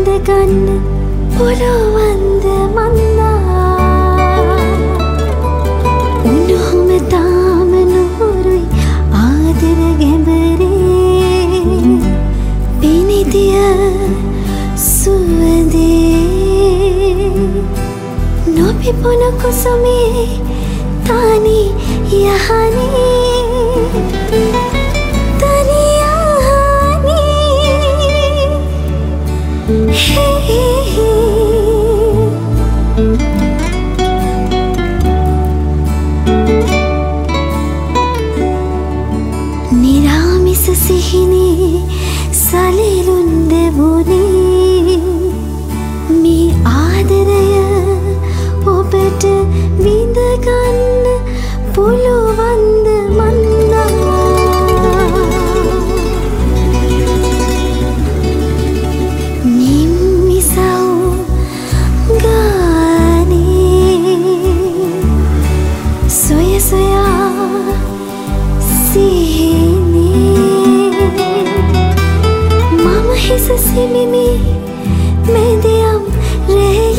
විඳගන්න පොළොවන්ද මන්නා උණුහුම තාම නොහොරුයි ආදර ගැඹරේ පිනිතිය සුවදේ නොපිපුන කුසුමේ නිරාමිස සිහිනේ සලිලුන්ද වුණේ. මේ ආදරය ඔබට විඳගන්න පුළුවන්ද මන්නා නිම්මිසව් ගානේ සොය සොයා සිහිනේ si mi mi mediam re